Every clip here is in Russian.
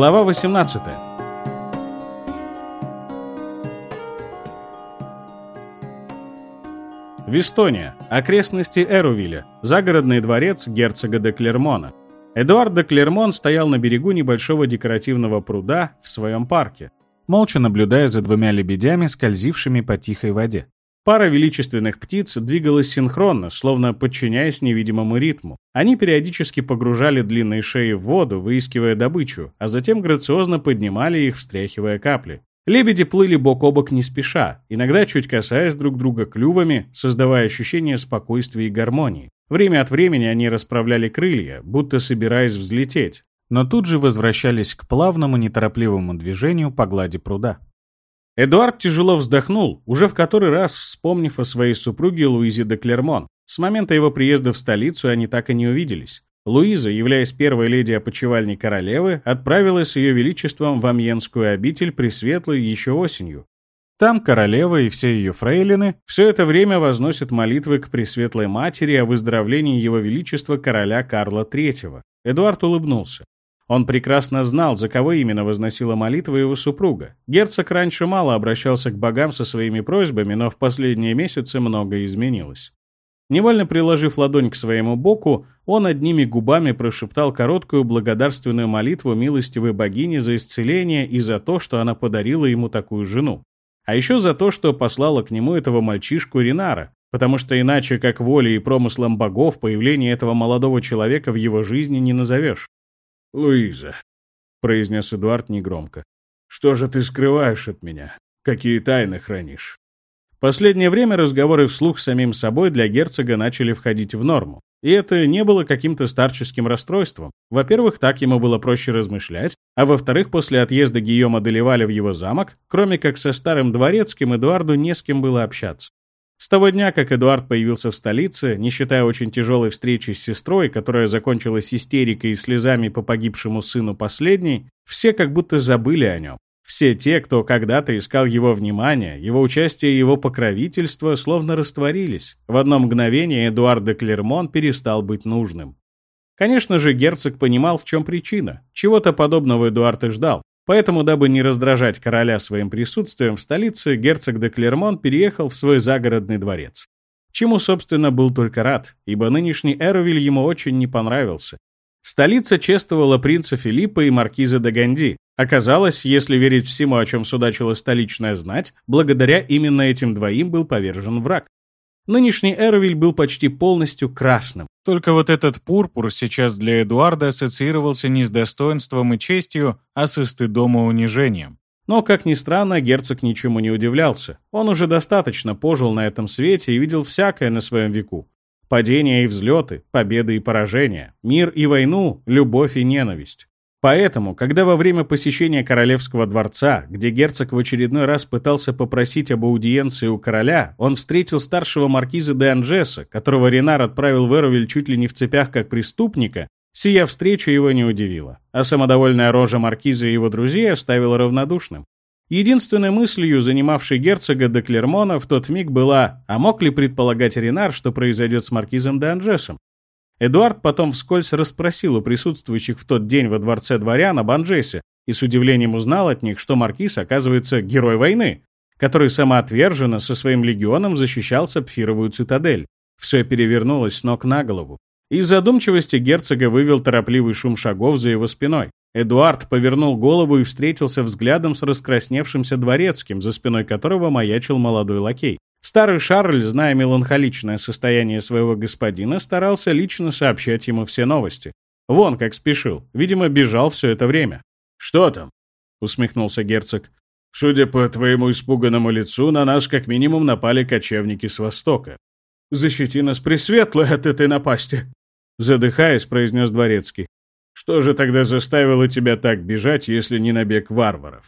Глава 18. Вестония. Окрестности Эрувиля. Загородный дворец герцога де Клермона. Эдуард де Клермон стоял на берегу небольшого декоративного пруда в своем парке, молча наблюдая за двумя лебедями, скользившими по тихой воде. Пара величественных птиц двигалась синхронно, словно подчиняясь невидимому ритму. Они периодически погружали длинные шеи в воду, выискивая добычу, а затем грациозно поднимали их, встряхивая капли. Лебеди плыли бок о бок не спеша, иногда чуть касаясь друг друга клювами, создавая ощущение спокойствия и гармонии. Время от времени они расправляли крылья, будто собираясь взлететь, но тут же возвращались к плавному неторопливому движению по глади пруда. Эдуард тяжело вздохнул, уже в который раз вспомнив о своей супруге Луизе де Клермон. С момента его приезда в столицу они так и не увиделись. Луиза, являясь первой леди опочивальни королевы, отправилась с ее величеством в Амьенскую обитель Пресветлую еще осенью. Там королева и все ее фрейлины все это время возносят молитвы к Пресветлой Матери о выздоровлении его величества короля Карла III. Эдуард улыбнулся. Он прекрасно знал, за кого именно возносила молитва его супруга. Герцог раньше мало обращался к богам со своими просьбами, но в последние месяцы многое изменилось. Невольно приложив ладонь к своему боку, он одними губами прошептал короткую благодарственную молитву милостивой богини за исцеление и за то, что она подарила ему такую жену. А еще за то, что послала к нему этого мальчишку Ринара, потому что иначе, как волей и промыслом богов, появление этого молодого человека в его жизни не назовешь. «Луиза», — произнес Эдуард негромко, — «что же ты скрываешь от меня? Какие тайны хранишь?» Последнее время разговоры вслух с самим собой для герцога начали входить в норму. И это не было каким-то старческим расстройством. Во-первых, так ему было проще размышлять, а во-вторых, после отъезда Гийома Деливаля в его замок, кроме как со старым дворецким, Эдуарду не с кем было общаться. С того дня, как Эдуард появился в столице, не считая очень тяжелой встречи с сестрой, которая закончилась истерикой и слезами по погибшему сыну последней, все как будто забыли о нем. Все те, кто когда-то искал его внимания, его участие и его покровительство, словно растворились. В одно мгновение Эдуард де Клермон перестал быть нужным. Конечно же, герцог понимал, в чем причина. Чего-то подобного Эдуард и ждал. Поэтому, дабы не раздражать короля своим присутствием в столице, герцог де Клермон переехал в свой загородный дворец. Чему, собственно, был только рад, ибо нынешний Эровиль ему очень не понравился. Столица чествовала принца Филиппа и маркиза де Ганди. Оказалось, если верить всему, о чем судачила столичная знать, благодаря именно этим двоим был повержен враг. Нынешний Эрвиль был почти полностью красным. Только вот этот пурпур сейчас для Эдуарда ассоциировался не с достоинством и честью, а со стыдом и унижением. Но, как ни странно, герцог ничему не удивлялся. Он уже достаточно пожил на этом свете и видел всякое на своем веку. Падения и взлеты, победы и поражения, мир и войну, любовь и ненависть. Поэтому, когда во время посещения королевского дворца, где герцог в очередной раз пытался попросить об аудиенции у короля, он встретил старшего маркиза де Анжеса, которого Ренар отправил в Эровиль чуть ли не в цепях как преступника, сия встреча его не удивила, а самодовольная рожа маркиза и его друзей оставила равнодушным. Единственной мыслью, занимавшей герцога де Клермона в тот миг была, а мог ли предполагать Ренар, что произойдет с маркизом де Анжесом? Эдуард потом вскользь расспросил у присутствующих в тот день во дворце дворян об Анжесе и с удивлением узнал от них, что Маркиз, оказывается, герой войны, который самоотверженно со своим легионом защищал Сапфировую цитадель. Все перевернулось с ног на голову. Из задумчивости герцога вывел торопливый шум шагов за его спиной. Эдуард повернул голову и встретился взглядом с раскрасневшимся дворецким, за спиной которого маячил молодой лакей. Старый Шарль, зная меланхоличное состояние своего господина, старался лично сообщать ему все новости. Вон как спешил. Видимо, бежал все это время. «Что там?» — усмехнулся герцог. «Судя по твоему испуганному лицу, на нас как минимум напали кочевники с востока. Защити нас, Пресветлая, от этой напасти!» Задыхаясь, произнес дворецкий. «Что же тогда заставило тебя так бежать, если не набег варваров?»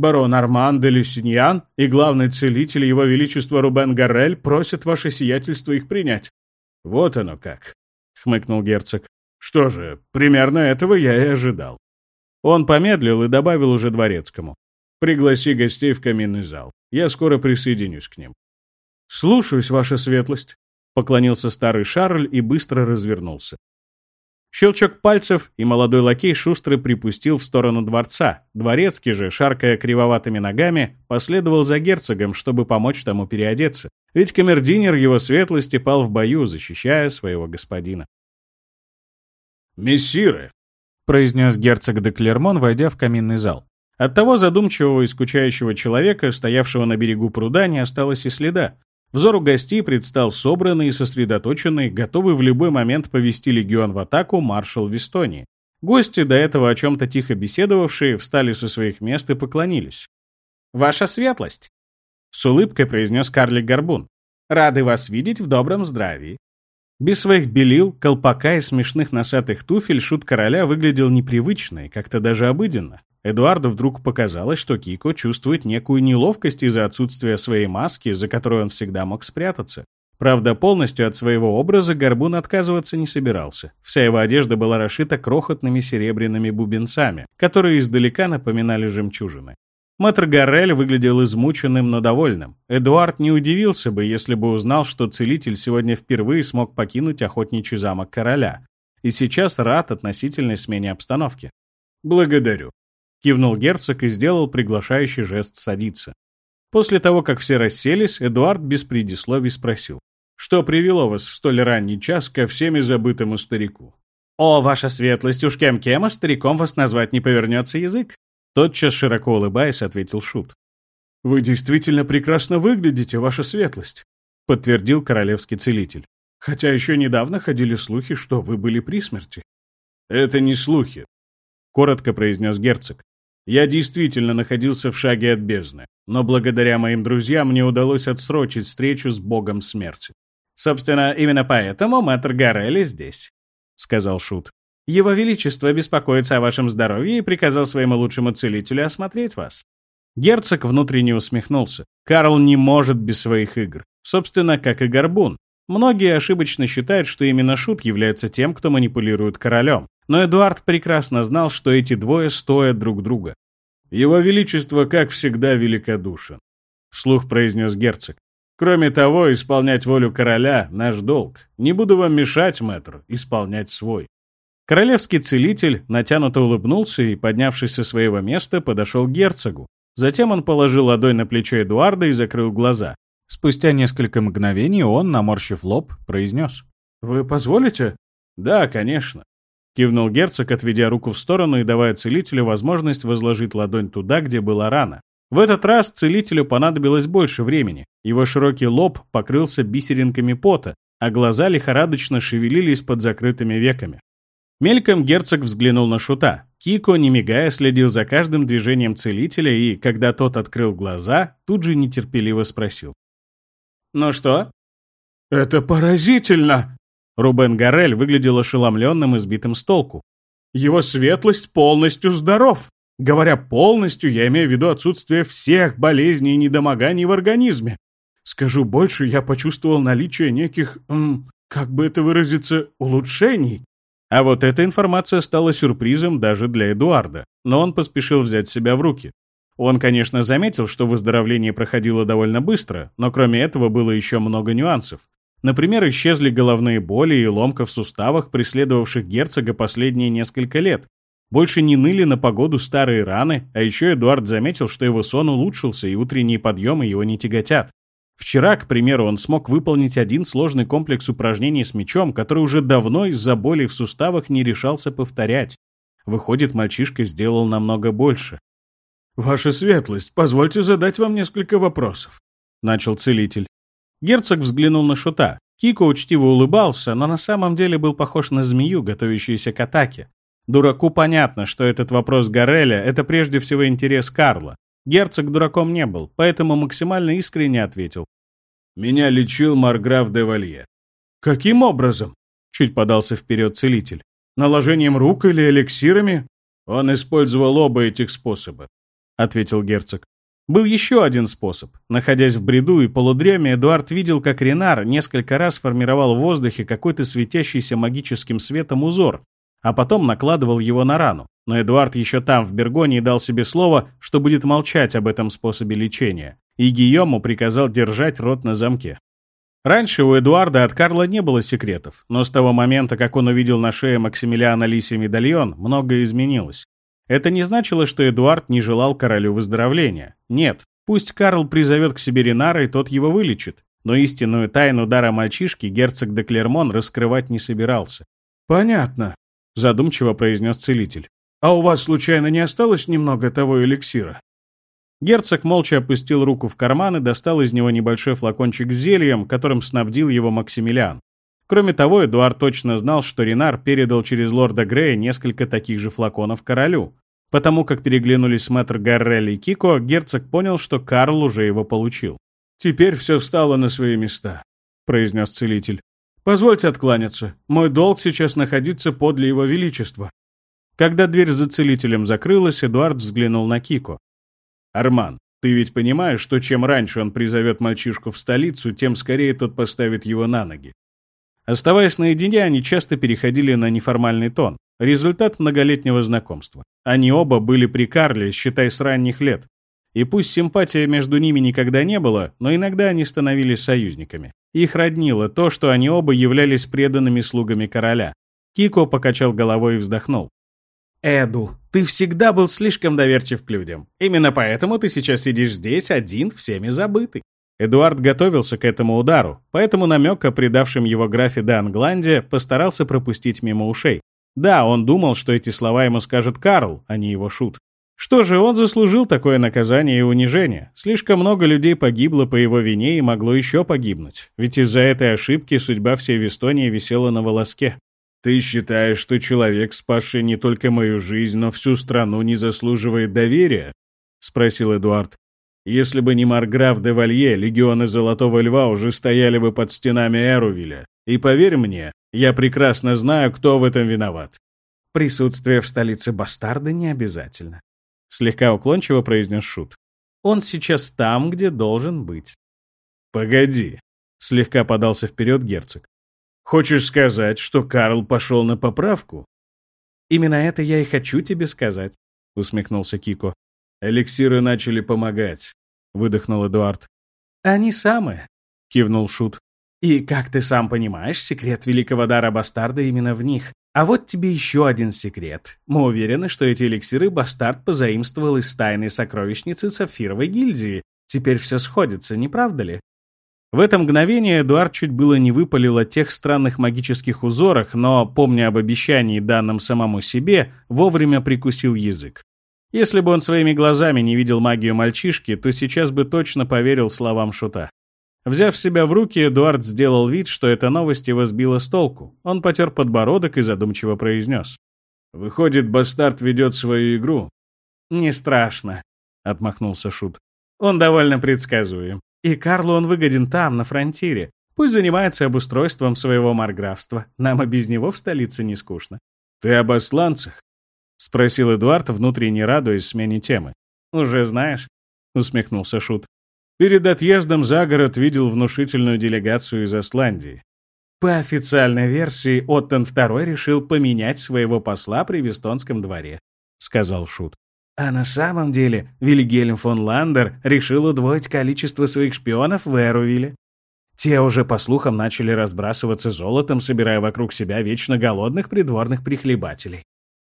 Барон Арман де Люсиньян и главный целитель его величества Рубен Гаррель просят ваше сиятельство их принять». «Вот оно как», — хмыкнул герцог. «Что же, примерно этого я и ожидал». Он помедлил и добавил уже дворецкому. «Пригласи гостей в каминный зал. Я скоро присоединюсь к ним». «Слушаюсь, ваша светлость», — поклонился старый Шарль и быстро развернулся. Щелчок пальцев, и молодой лакей шустро припустил в сторону дворца. Дворецкий же, шаркая кривоватыми ногами, последовал за герцогом, чтобы помочь тому переодеться. Ведь камердинер его светлости пал в бою, защищая своего господина. «Мессиры!» — произнес герцог де Клермон, войдя в каминный зал. От того задумчивого и скучающего человека, стоявшего на берегу пруда, не осталось и следа. Взору гостей предстал собранный и сосредоточенный, готовый в любой момент повести легион в атаку маршал Вестонии. Гости, до этого о чем-то тихо беседовавшие, встали со своих мест и поклонились. «Ваша светлость!» — с улыбкой произнес карлик Горбун. «Рады вас видеть в добром здравии». Без своих белил, колпака и смешных носатых туфель шут короля выглядел непривычно и как-то даже обыденно. Эдуарду вдруг показалось, что Кико чувствует некую неловкость из-за отсутствия своей маски, за которой он всегда мог спрятаться. Правда, полностью от своего образа Горбун отказываться не собирался. Вся его одежда была расшита крохотными серебряными бубенцами, которые издалека напоминали жемчужины. Мэтр Гаррель выглядел измученным, но довольным. Эдуард не удивился бы, если бы узнал, что целитель сегодня впервые смог покинуть охотничий замок короля. И сейчас рад относительной смене обстановки. «Благодарю», Кивнул герцог и сделал приглашающий жест садиться. После того, как все расселись, Эдуард без предисловий спросил. «Что привело вас в столь ранний час ко всеми забытому старику?» «О, ваша светлость, уж кем-кем, а стариком вас назвать не повернется язык!» Тотчас, широко улыбаясь, ответил Шут. «Вы действительно прекрасно выглядите, ваша светлость», подтвердил королевский целитель. «Хотя еще недавно ходили слухи, что вы были при смерти». «Это не слухи», — коротко произнес герцог. Я действительно находился в шаге от бездны, но благодаря моим друзьям мне удалось отсрочить встречу с богом смерти. «Собственно, именно поэтому мэтр Гарелли здесь», — сказал Шут. «Его Величество беспокоится о вашем здоровье и приказал своему лучшему целителю осмотреть вас». Герцог внутренне усмехнулся. Карл не может без своих игр. Собственно, как и Горбун. Многие ошибочно считают, что именно Шут является тем, кто манипулирует королем. Но Эдуард прекрасно знал, что эти двое стоят друг друга. «Его Величество, как всегда, великодушен», — вслух произнес герцог. «Кроме того, исполнять волю короля — наш долг. Не буду вам мешать, мэтр, исполнять свой». Королевский целитель натянуто улыбнулся и, поднявшись со своего места, подошел к герцогу. Затем он положил ладонь на плечо Эдуарда и закрыл глаза. Спустя несколько мгновений он, наморщив лоб, произнес. «Вы позволите?» «Да, конечно». Кивнул герцог, отведя руку в сторону и давая целителю возможность возложить ладонь туда, где была рана. В этот раз целителю понадобилось больше времени. Его широкий лоб покрылся бисеринками пота, а глаза лихорадочно шевелились под закрытыми веками. Мельком герцог взглянул на Шута. Кико, не мигая, следил за каждым движением целителя и, когда тот открыл глаза, тут же нетерпеливо спросил. «Ну что?» «Это поразительно!» Рубен Гарель выглядел ошеломленным и сбитым с толку. «Его светлость полностью здоров. Говоря полностью, я имею в виду отсутствие всех болезней и недомоганий в организме. Скажу больше, я почувствовал наличие неких, м, как бы это выразиться, улучшений». А вот эта информация стала сюрпризом даже для Эдуарда, но он поспешил взять себя в руки. Он, конечно, заметил, что выздоровление проходило довольно быстро, но кроме этого было еще много нюансов. Например, исчезли головные боли и ломка в суставах, преследовавших герцога последние несколько лет. Больше не ныли на погоду старые раны, а еще Эдуард заметил, что его сон улучшился, и утренние подъемы его не тяготят. Вчера, к примеру, он смог выполнить один сложный комплекс упражнений с мечом, который уже давно из-за боли в суставах не решался повторять. Выходит, мальчишка сделал намного больше. «Ваша светлость, позвольте задать вам несколько вопросов», — начал целитель. Герцог взглянул на Шута. Кико учтиво улыбался, но на самом деле был похож на змею, готовящуюся к атаке. Дураку понятно, что этот вопрос Гореля — это прежде всего интерес Карла. Герцог дураком не был, поэтому максимально искренне ответил. «Меня лечил Марграф де Валье». «Каким образом?» — чуть подался вперед целитель. «Наложением рук или эликсирами?» «Он использовал оба этих способа», — ответил герцог. Был еще один способ. Находясь в бреду и полудреме, Эдуард видел, как Ренар несколько раз формировал в воздухе какой-то светящийся магическим светом узор, а потом накладывал его на рану. Но Эдуард еще там, в Бергонии, дал себе слово, что будет молчать об этом способе лечения, и Гийому приказал держать рот на замке. Раньше у Эдуарда от Карла не было секретов, но с того момента, как он увидел на шее Максимилиана Лиси медальон, многое изменилось. Это не значило, что Эдуард не желал королю выздоровления. Нет, пусть Карл призовет к себе Ренара, и тот его вылечит. Но истинную тайну дара мальчишки герцог де Клермон раскрывать не собирался. «Понятно», — задумчиво произнес целитель. «А у вас, случайно, не осталось немного того эликсира?» Герцог молча опустил руку в карман и достал из него небольшой флакончик с зельем, которым снабдил его Максимилиан. Кроме того, Эдуард точно знал, что Ренар передал через лорда Грея несколько таких же флаконов королю. Потому как переглянулись мэтр Гаррелли и Кико, герцог понял, что Карл уже его получил. «Теперь все встало на свои места», — произнес целитель. «Позвольте откланяться. Мой долг сейчас находиться подле его величества». Когда дверь за целителем закрылась, Эдуард взглянул на Кико. «Арман, ты ведь понимаешь, что чем раньше он призовет мальчишку в столицу, тем скорее тот поставит его на ноги. Оставаясь наедине, они часто переходили на неформальный тон. Результат многолетнего знакомства. Они оба были при Карле, считай, с ранних лет. И пусть симпатия между ними никогда не было, но иногда они становились союзниками. Их роднило то, что они оба являлись преданными слугами короля. Кико покачал головой и вздохнул. «Эду, ты всегда был слишком доверчив к людям. Именно поэтому ты сейчас сидишь здесь один, всеми забытый». Эдуард готовился к этому удару, поэтому намек о предавшем его графе де Англанде постарался пропустить мимо ушей. Да, он думал, что эти слова ему скажет Карл, а не его шут. Что же, он заслужил такое наказание и унижение. Слишком много людей погибло по его вине и могло еще погибнуть. Ведь из-за этой ошибки судьба всей Вестонии висела на волоске. «Ты считаешь, что человек, спасший не только мою жизнь, но всю страну, не заслуживает доверия?» — спросил Эдуард. «Если бы не Марграф де Валье, легионы Золотого Льва уже стояли бы под стенами Эрувиля. И поверь мне, я прекрасно знаю, кто в этом виноват». «Присутствие в столице бастарда не обязательно», — слегка уклончиво произнес Шут. «Он сейчас там, где должен быть». «Погоди», — слегка подался вперед герцог. Хочешь сказать, что Карл пошел на поправку? Именно это я и хочу тебе сказать, усмехнулся Кико. Эликсиры начали помогать, выдохнул Эдуард. Они самые, кивнул Шут. И, как ты сам понимаешь, секрет великого дара бастарда именно в них. А вот тебе еще один секрет. Мы уверены, что эти эликсиры бастард позаимствовал из тайной сокровищницы Сапфировой гильдии. Теперь все сходится, не правда ли? В это мгновение Эдуард чуть было не выпалил о тех странных магических узорах, но, помня об обещании, данном самому себе, вовремя прикусил язык. Если бы он своими глазами не видел магию мальчишки, то сейчас бы точно поверил словам Шута. Взяв себя в руки, Эдуард сделал вид, что эта новость его сбила с толку. Он потер подбородок и задумчиво произнес. «Выходит, бастард ведет свою игру?» «Не страшно», — отмахнулся Шут. «Он довольно предсказуем. И Карлу он выгоден там, на фронтире. Пусть занимается обустройством своего марграфства. Нам и без него в столице не скучно. «Ты об асланцах?» — спросил Эдуард, внутренне радуясь смене темы. «Уже знаешь?» — усмехнулся Шут. Перед отъездом за город видел внушительную делегацию из Асландии. По официальной версии, Оттон II решил поменять своего посла при Вестонском дворе, — сказал Шут. А на самом деле Вильгельм фон Ландер решил удвоить количество своих шпионов в Эрувиле. Те уже, по слухам, начали разбрасываться золотом, собирая вокруг себя вечно голодных придворных прихлебателей.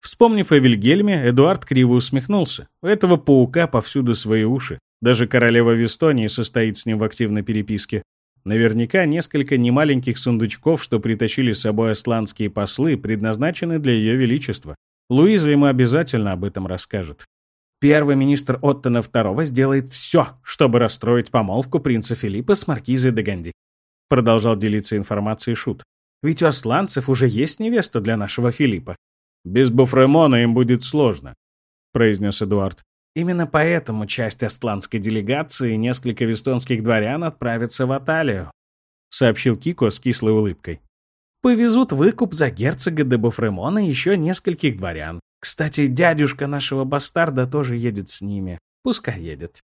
Вспомнив о Вильгельме, Эдуард криво усмехнулся. У этого паука повсюду свои уши. Даже королева Вестонии состоит с ним в активной переписке. Наверняка несколько немаленьких сундучков, что притащили с собой асланские послы, предназначены для ее величества. Луиза ему обязательно об этом расскажет. Первый министр Оттона II сделает все, чтобы расстроить помолвку принца Филиппа с маркизой де Ганди. Продолжал делиться информацией Шут. Ведь у асланцев уже есть невеста для нашего Филиппа. Без Буфремона им будет сложно, произнес Эдуард. Именно поэтому часть асланской делегации и несколько вестонских дворян отправятся в Аталию, сообщил Кико с кислой улыбкой. Повезут выкуп за герцога де Буфремона и еще нескольких дворян. Кстати, дядюшка нашего бастарда тоже едет с ними. Пускай едет.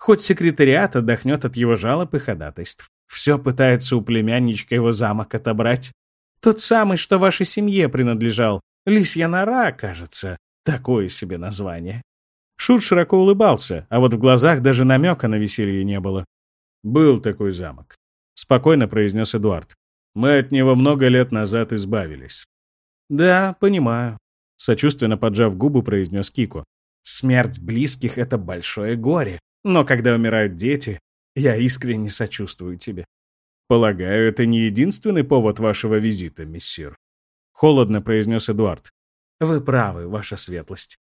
Хоть секретариат отдохнет от его жалоб и ходатайств. Все пытается у племянничка его замок отобрать. Тот самый, что вашей семье принадлежал. Лисья нора, кажется. Такое себе название. Шут широко улыбался, а вот в глазах даже намека на веселье не было. «Был такой замок», — спокойно произнес Эдуард. Мы от него много лет назад избавились. Да, понимаю, сочувственно поджав губы, произнес Кико. Смерть близких — это большое горе, но когда умирают дети, я искренне сочувствую тебе. Полагаю, это не единственный повод вашего визита, мессир. Холодно произнес Эдуард. Вы правы, ваша светлость.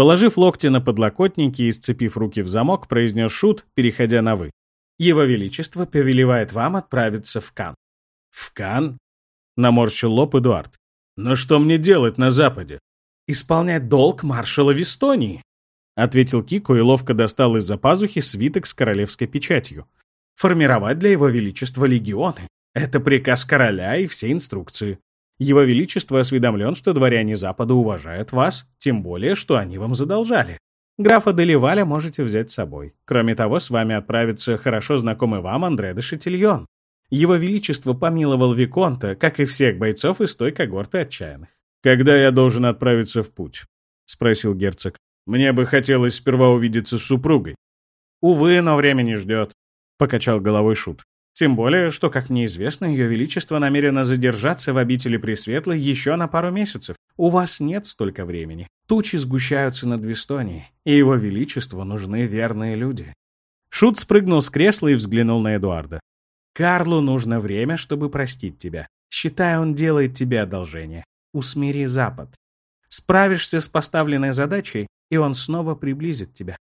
Положив локти на подлокотники и сцепив руки в замок, произнес Шут, переходя на «вы». Его Величество повелевает вам отправиться в Кан. «В Кан?» — наморщил лоб Эдуард. «Но что мне делать на Западе?» «Исполнять долг маршала Вестонии», — ответил Кико и ловко достал из-за пазухи свиток с королевской печатью. «Формировать для Его Величества легионы. Это приказ короля и все инструкции. Его Величество осведомлен, что дворяне Запада уважают вас, тем более, что они вам задолжали. Графа Деливаля можете взять с собой. Кроме того, с вами отправится хорошо знакомый вам Андре де Шатильон. Его Величество помиловал Виконта, как и всех бойцов из той когорты отчаянных. «Когда я должен отправиться в путь?» — спросил герцог. «Мне бы хотелось сперва увидеться с супругой». «Увы, но время не ждет», — покачал головой Шут. Тем более, что, как мне известно, Ее Величество намерено задержаться в обители Пресветлой еще на пару месяцев. У вас нет столько времени. Тучи сгущаются над Вестонией, и Его Величеству нужны верные люди. Шут спрыгнул с кресла и взглянул на Эдуарда. «Карлу нужно время, чтобы простить тебя. Считай, он делает тебе одолжение. Усмири Запад. Справишься с поставленной задачей, и он снова приблизит тебя.